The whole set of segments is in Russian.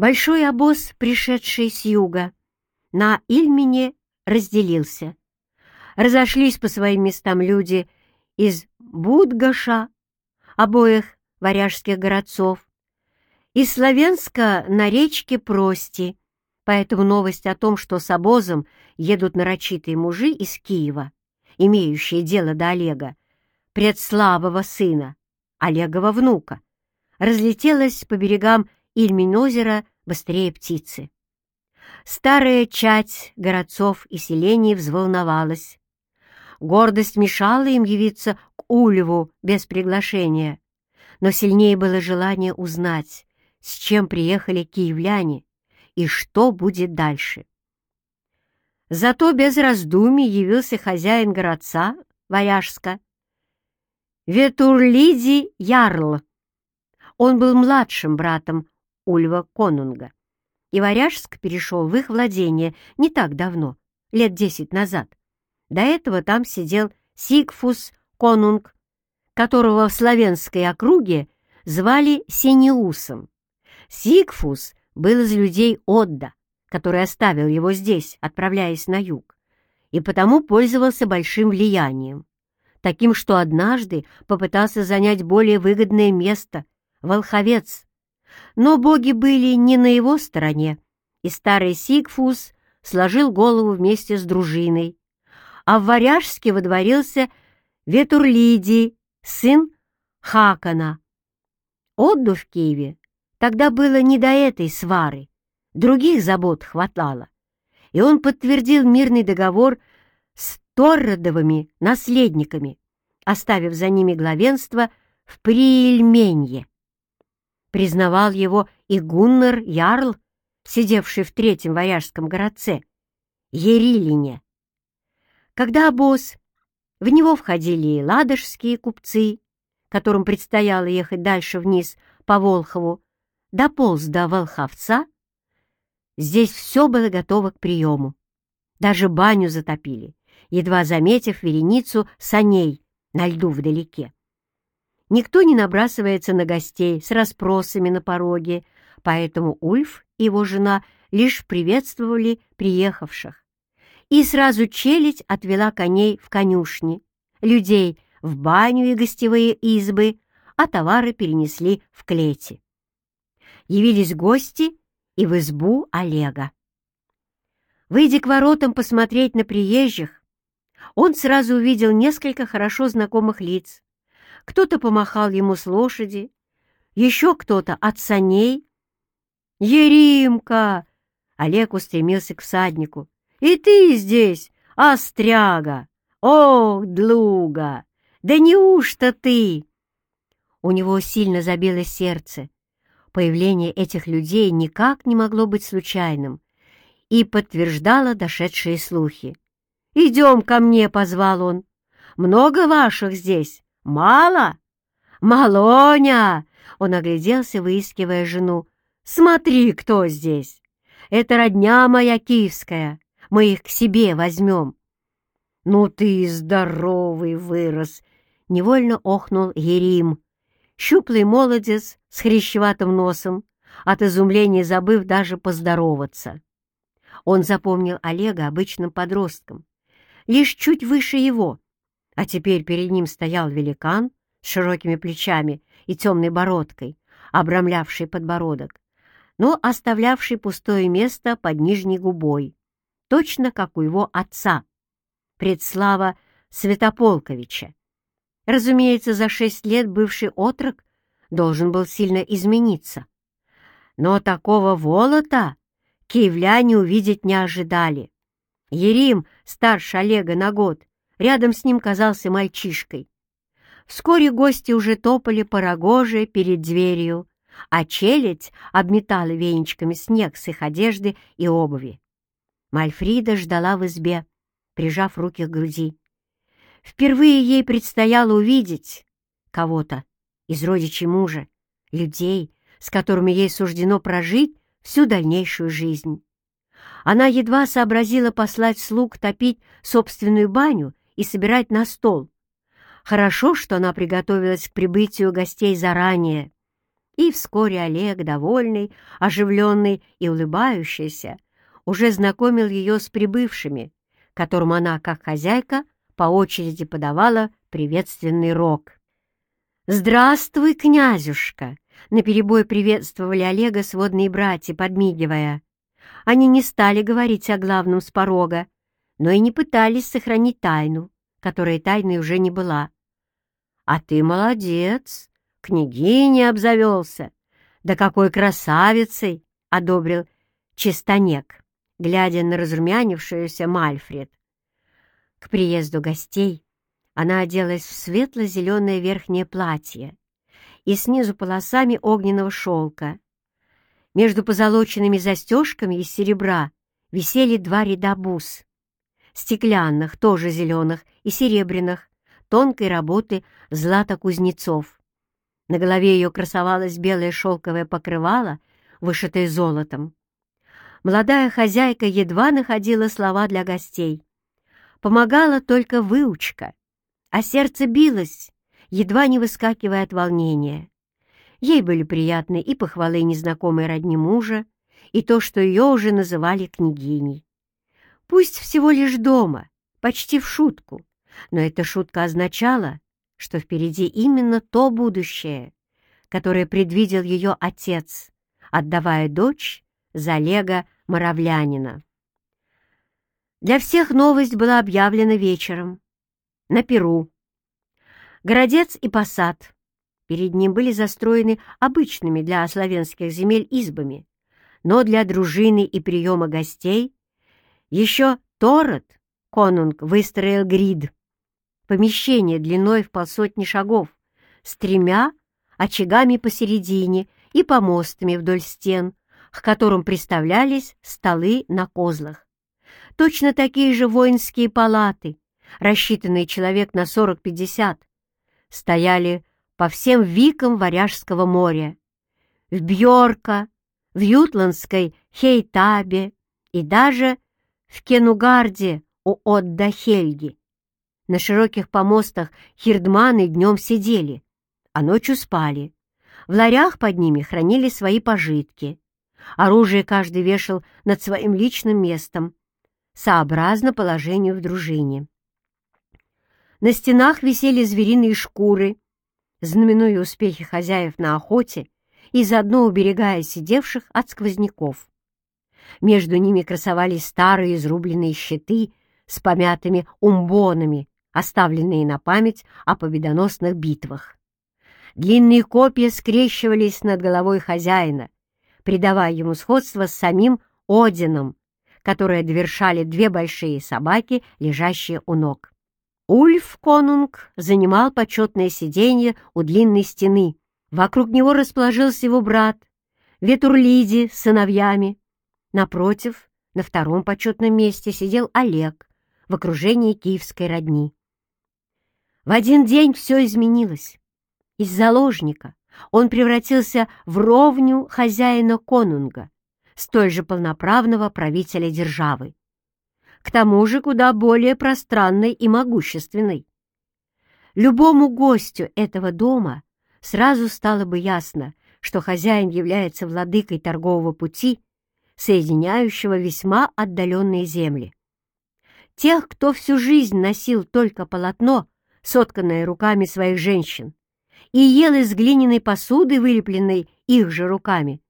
Большой обоз, пришедший с юга, на Ильмине разделился. Разошлись по своим местам люди из Будгаша, обоих варяжских городцов, из Славянска на речке Прости, поэтому новость о том, что с обозом едут нарочитые мужи из Киева, имеющие дело до Олега, предславого сына, Олегова внука, разлетелась по берегам Ильмень-озера быстрее птицы. Старая чать городцов и селений взволновалась. Гордость мешала им явиться к Ульву без приглашения, но сильнее было желание узнать, с чем приехали киевляне и что будет дальше. Зато без раздумий явился хозяин городца, Варяжска, Ветурлиди Ярл. Он был младшим братом Ульва Конунга, и Варяжск перешел в их владение не так давно, лет десять назад. До этого там сидел Сигфус Конунг, которого в славянской округе звали Синеусом. Сигфус был из людей Отда, который оставил его здесь, отправляясь на юг, и потому пользовался большим влиянием, таким, что однажды попытался занять более выгодное место — Волховец. Но боги были не на его стороне, и старый Сигфус сложил голову вместе с дружиной, а в Варяжске водворился Ветурлидий, сын Хакана. Отду в Киеве тогда было не до этой свары, других забот хватало, и он подтвердил мирный договор с Торродовыми наследниками, оставив за ними главенство в Приельменье. Признавал его и Гуннар Ярл, сидевший в третьем варяжском городце, Ерилине. Когда обоз, в него входили и ладожские купцы, которым предстояло ехать дальше вниз по Волхову, дополз до Волховца, здесь все было готово к приему. Даже баню затопили, едва заметив вереницу саней на льду вдалеке. Никто не набрасывается на гостей с расспросами на пороге, поэтому Ульф и его жена лишь приветствовали приехавших и сразу челядь отвела коней в конюшни, людей в баню и гостевые избы, а товары перенесли в клети. Явились гости и в избу Олега. Выйдя к воротам посмотреть на приезжих, он сразу увидел несколько хорошо знакомых лиц. Кто-то помахал ему с лошади, еще кто-то от саней. «Еримка!» Олег устремился к всаднику. И ты здесь, остряга! Ох, длуга! Да неужто ты?» У него сильно забилось сердце. Появление этих людей никак не могло быть случайным и подтверждало дошедшие слухи. «Идем ко мне», — позвал он. «Много ваших здесь? Мало?» «Малоня!» — он огляделся, выискивая жену. «Смотри, кто здесь! Это родня моя киевская, мы их к себе возьмем. Ну ты здоровый вырос! Невольно охнул Ерим. Щуплый молодец с хрящеватым носом, от изумления забыв даже поздороваться. Он запомнил Олега обычным подростком, лишь чуть выше его, а теперь перед ним стоял великан с широкими плечами и темной бородкой, обрамлявший подбородок, но оставлявший пустое место под нижней губой точно как у его отца, предслава Святополковича. Разумеется, за шесть лет бывший отрок должен был сильно измениться. Но такого волота киевляне увидеть не ожидали. Ерим, старше Олега на год, рядом с ним казался мальчишкой. Вскоре гости уже топали по рогоже перед дверью, а челядь обметала веничками снег с их одежды и обуви. Мальфрида ждала в избе, прижав руки к груди. Впервые ей предстояло увидеть кого-то из родичей мужа, людей, с которыми ей суждено прожить всю дальнейшую жизнь. Она едва сообразила послать слуг топить собственную баню и собирать на стол. Хорошо, что она приготовилась к прибытию гостей заранее И вскоре Олег, довольный, оживленный и улыбающийся, уже знакомил ее с прибывшими, которым она, как хозяйка, по очереди подавала приветственный рог. «Здравствуй, князюшка!» — наперебой приветствовали Олега сводные братья, подмигивая. Они не стали говорить о главном с порога, но и не пытались сохранить тайну, которая тайной уже не была. «А ты молодец! Княгиня обзавелся! Да какой красавицей!» — одобрил Чистонек, глядя на разрумянившуюся Мальфред. К приезду гостей она оделась в светло-зеленое верхнее платье и снизу полосами огненного шелка. Между позолоченными застежками из серебра висели два ряда бус, стеклянных, тоже зеленых, и серебряных, тонкой работы злато-кузнецов. На голове ее красовалось белое шелковое покрывало, вышитое золотом. Молодая хозяйка едва находила слова для гостей. Помогала только выучка, а сердце билось, едва не выскакивая от волнения. Ей были приятны и похвалы незнакомой родни мужа, и то, что ее уже называли княгиней. Пусть всего лишь дома, почти в шутку, но эта шутка означала, что впереди именно то будущее, которое предвидел ее отец, отдавая дочь за Олега Моровлянина. Для всех новость была объявлена вечером, на Перу. Городец и посад перед ним были застроены обычными для славянских земель избами, но для дружины и приема гостей еще Торот, конунг, выстроил грид, помещение длиной в полсотни шагов, с тремя очагами посередине и помостами вдоль стен, к которым приставлялись столы на козлах. Точно такие же воинские палаты, рассчитанные человек на 40-50, стояли по всем викам Варяжского моря, в Бьорка, в Ютландской Хейтабе и даже в Кенугарде у Отда Хельги. На широких помостах хирдманы днем сидели, а ночью спали. В ларях под ними хранили свои пожитки. Оружие каждый вешал над своим личным местом, сообразно положению в дружине. На стенах висели звериные шкуры, знаменуя успехи хозяев на охоте и заодно уберегая сидевших от сквозняков. Между ними красовались старые изрубленные щиты с помятыми умбонами, оставленные на память о победоносных битвах. Длинные копья скрещивались над головой хозяина, придавая ему сходство с самим Одином, которое довершали две большие собаки, лежащие у ног. Ульф Конунг занимал почетное сиденье у длинной стены. Вокруг него расположился его брат, Ветурлиди с сыновьями. Напротив, на втором почетном месте сидел Олег в окружении киевской родни. В один день все изменилось. Из заложника он превратился в ровню хозяина конунга, столь же полноправного правителя державы. К тому же куда более пространной и могущественной. Любому гостю этого дома сразу стало бы ясно, что хозяин является владыкой торгового пути, соединяющего весьма отдаленные земли. Тех, кто всю жизнь носил только полотно, сотканное руками своих женщин, и ел из глиняной посуды, вылепленной их же руками.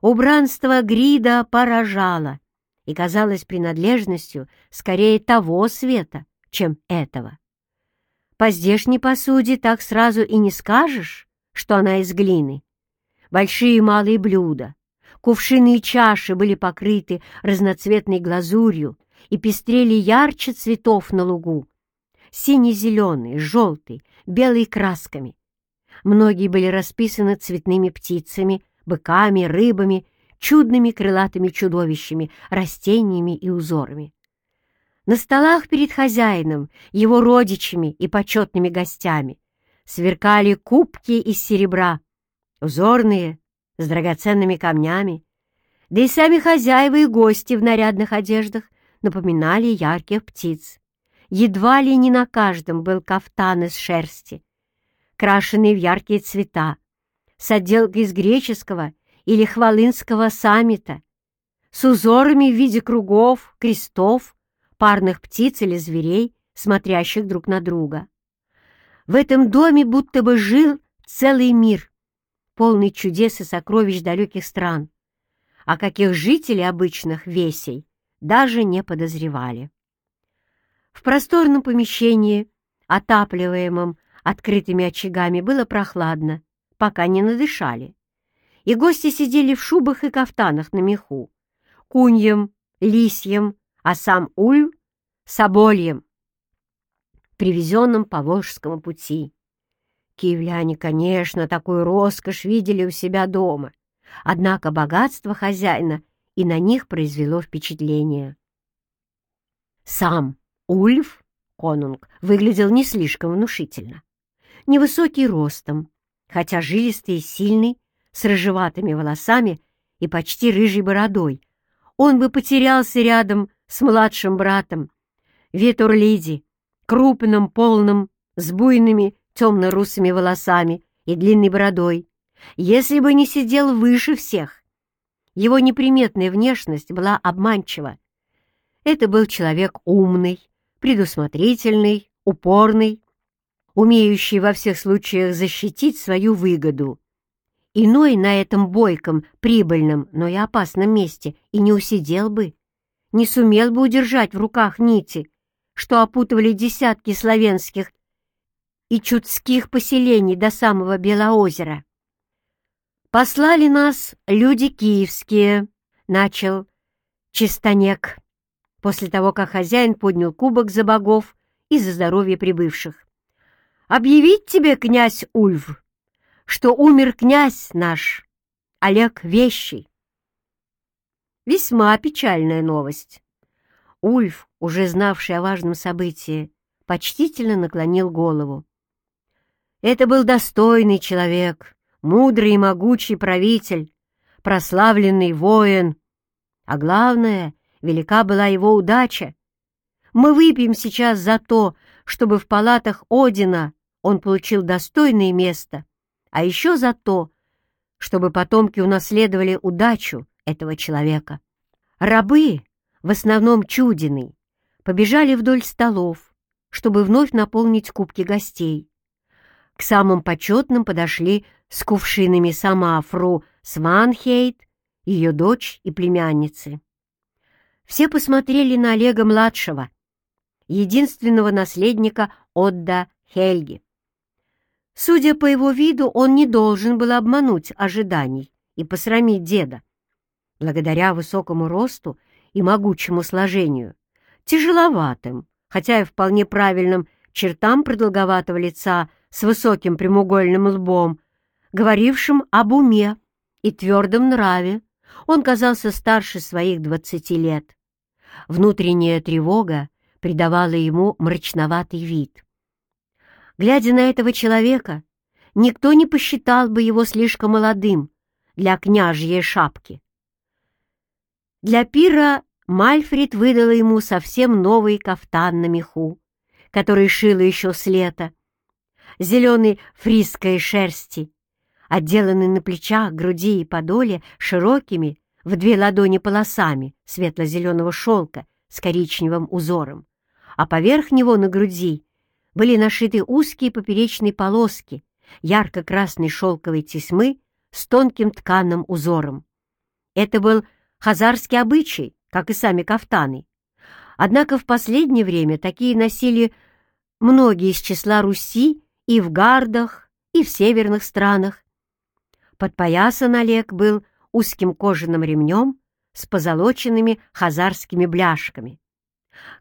Убранство Грида поражало и казалось принадлежностью скорее того света, чем этого. По здешней посуде так сразу и не скажешь, что она из глины. Большие и малые блюда, кувшины и чаши были покрыты разноцветной глазурью и пестрели ярче цветов на лугу, сине-зеленый, желтый, белый красками. Многие были расписаны цветными птицами, быками, рыбами, чудными крылатыми чудовищами, растениями и узорами. На столах перед хозяином, его родичами и почетными гостями сверкали кубки из серебра, узорные, с драгоценными камнями, да и сами хозяева и гости в нарядных одеждах напоминали ярких птиц. Едва ли не на каждом был кафтан из шерсти, крашенный в яркие цвета, с отделкой из греческого или хвалынского саммита, с узорами в виде кругов, крестов, парных птиц или зверей, смотрящих друг на друга. В этом доме будто бы жил целый мир, полный чудес и сокровищ далеких стран, о каких жители обычных весей даже не подозревали. В просторном помещении, отапливаемом открытыми очагами, было прохладно, пока не надышали, и гости сидели в шубах и кафтанах на меху, куньем, лисьем, а сам Уль — собольем, привезенным по Волжскому пути. Киевляне, конечно, такую роскошь видели у себя дома, однако богатство хозяина и на них произвело впечатление. Сам Ульф, конунг, выглядел не слишком внушительно. Невысокий ростом, хотя жилистый и сильный, с рыжеватыми волосами и почти рыжей бородой, он бы потерялся рядом с младшим братом, Ветурлиди, крупным, полным, с буйными темно-русыми волосами и длинной бородой, если бы не сидел выше всех. Его неприметная внешность была обманчива. Это был человек умный, предусмотрительный, упорный, умеющий во всех случаях защитить свою выгоду. Иной на этом бойком, прибыльном, но и опасном месте и не усидел бы, не сумел бы удержать в руках нити, что опутывали десятки славянских и чудских поселений до самого Белоозера. «Послали нас люди киевские», — начал Чистонек, после того, как хозяин поднял кубок за богов и за здоровье прибывших. «Объявить тебе, князь Ульв, что умер князь наш, Олег Вещий. Весьма печальная новость. Ульф, уже знавший о важном событии, почтительно наклонил голову. Это был достойный человек, мудрый и могучий правитель, прославленный воин. А главное, велика была его удача. Мы выпьем сейчас за то, чтобы в палатах Одина он получил достойное место а еще за то, чтобы потомки унаследовали удачу этого человека. Рабы, в основном чудины, побежали вдоль столов, чтобы вновь наполнить кубки гостей. К самым почетным подошли с кувшинами сама Фру Сванхейт, ее дочь и племянницы. Все посмотрели на Олега-младшего, единственного наследника Отда Хельги. Судя по его виду, он не должен был обмануть ожиданий и посрамить деда. Благодаря высокому росту и могучему сложению, тяжеловатым, хотя и вполне правильным чертам продолговатого лица с высоким прямоугольным лбом, говорившим об уме и твердом нраве, он казался старше своих двадцати лет. Внутренняя тревога придавала ему мрачноватый вид. Глядя на этого человека, никто не посчитал бы его слишком молодым для княжьей шапки. Для пира Мальфрид выдала ему совсем новый кафтан на меху, который шила еще с лета, зеленой фриской шерсти, отделанный на плечах, груди и подоле широкими в две ладони полосами светло-зеленого шелка с коричневым узором, а поверх него на груди были нашиты узкие поперечные полоски ярко-красной шелковой тесьмы с тонким тканым узором. Это был хазарский обычай, как и сами кафтаны. Однако в последнее время такие носили многие из числа Руси и в гардах, и в северных странах. Подпоясан Олег был узким кожаным ремнем с позолоченными хазарскими бляшками,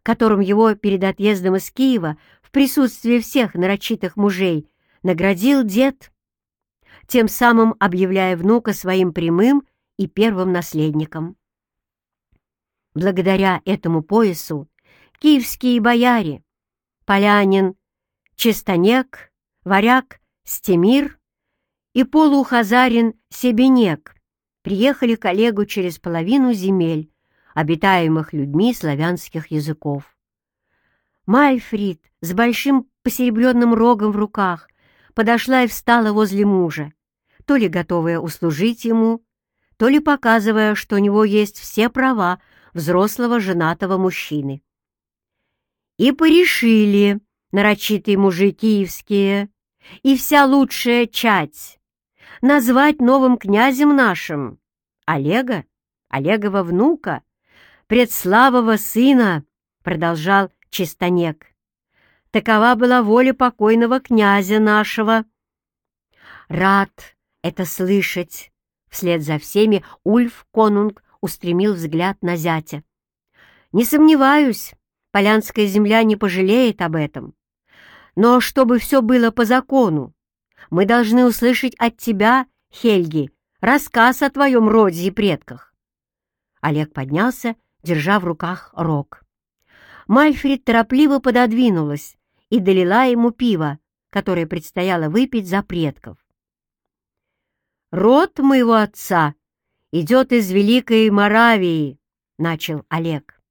которым его перед отъездом из Киева в присутствии всех нарочитых мужей наградил дед, тем самым объявляя внука своим прямым и первым наследником. Благодаря этому поясу киевские бояре, полянин, чистонек, варяг, стемир и полухазарин Себенек приехали к Олегу через половину земель, обитаемых людьми славянских языков. Мальфрид с большим посеребренным рогом в руках подошла и встала возле мужа, то ли готовая услужить ему, то ли показывая, что у него есть все права взрослого женатого мужчины. И порешили нарочитые мужи киевские и вся лучшая чать назвать новым князем нашим Олега, Олегова внука, предславого сына, продолжал Чистонек. Такова была воля покойного князя нашего. Рад это слышать. Вслед за всеми Ульф Конунг устремил взгляд на зятя. Не сомневаюсь, Полянская земля не пожалеет об этом. Но чтобы все было по закону, мы должны услышать от тебя, Хельги, рассказ о твоем роде и предках. Олег поднялся, держа в руках рог. Мальфред торопливо пододвинулась и долила ему пиво, которое предстояло выпить за предков. «Род моего отца идет из Великой Моравии», — начал Олег.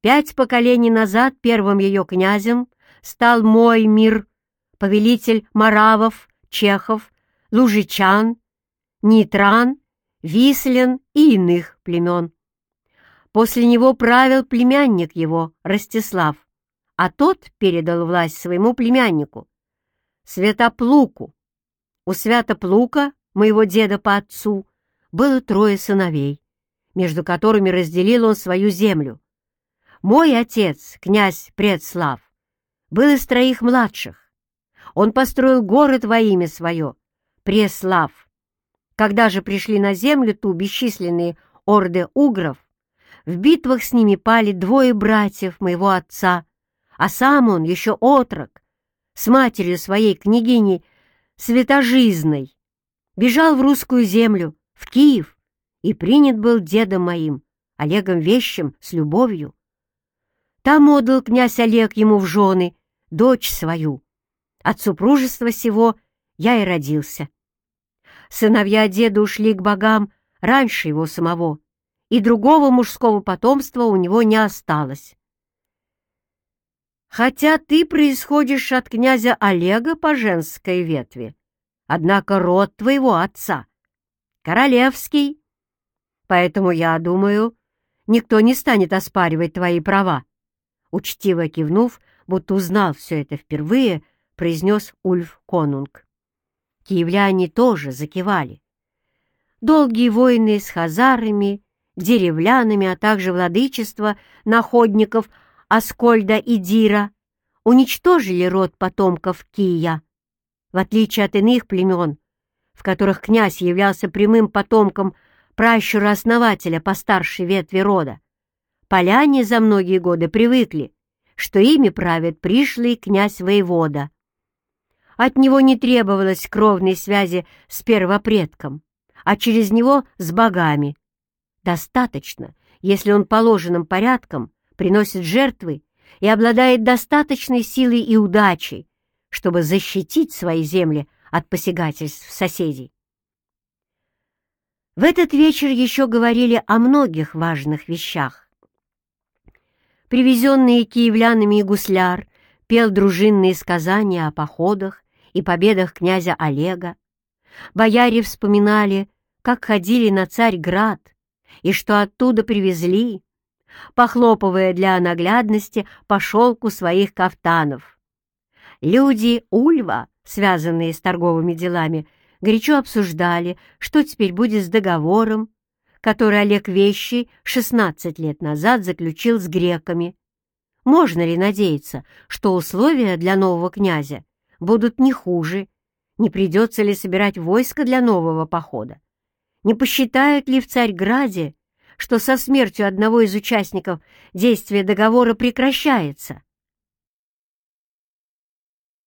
«Пять поколений назад первым ее князем стал мой мир, повелитель Моравов, Чехов, Лужичан, Нитран, Вислен и иных племен. После него правил племянник его, Ростислав, а тот передал власть своему племяннику, Святоплуку. У Святоплука, моего деда по отцу, было трое сыновей, между которыми разделил он свою землю. Мой отец, князь Предслав, был из троих младших. Он построил город во имя свое, Преслав. Когда же пришли на землю ту бесчисленные орды угров, в битвах с ними пали двое братьев моего отца, а сам он еще отрок, с матерью своей княгиней Святожизной, бежал в русскую землю, в Киев, и принят был дедом моим, Олегом Вещим, с любовью. Там отдал князь Олег ему в жены дочь свою. От супружества сего я и родился. Сыновья деда ушли к богам раньше его самого, и другого мужского потомства у него не осталось. Хотя ты происходишь от князя Олега по женской ветви, однако род твоего отца — королевский, поэтому, я думаю, никто не станет оспаривать твои права. Учтиво кивнув, будто узнал все это впервые, произнес Ульф Конунг. Киевляне тоже закивали. Долгие войны с хазарами деревлянами, а также владычество находников Аскольда и Дира уничтожили род потомков Кия. В отличие от иных племен, в которых князь являлся прямым потомком пращура-основателя по старшей ветви рода, поляне за многие годы привыкли, что ими правит пришлый князь-воевода. От него не требовалось кровной связи с первопредком, а через него с богами, Достаточно, если он положенным порядком приносит жертвы и обладает достаточной силой и удачей, чтобы защитить свои земли от посягательств соседей. В этот вечер еще говорили о многих важных вещах. Привезенные киевлянами и гусляр пел дружинные сказания о походах и победах князя Олега. Бояре вспоминали, как ходили на Царьград, и что оттуда привезли, похлопывая для наглядности по шелку своих кафтанов. Люди Ульва, связанные с торговыми делами, горячо обсуждали, что теперь будет с договором, который Олег Вещий 16 лет назад заключил с греками. Можно ли надеяться, что условия для нового князя будут не хуже, не придется ли собирать войско для нового похода? Не посчитают ли в Царьграде, что со смертью одного из участников действие договора прекращается?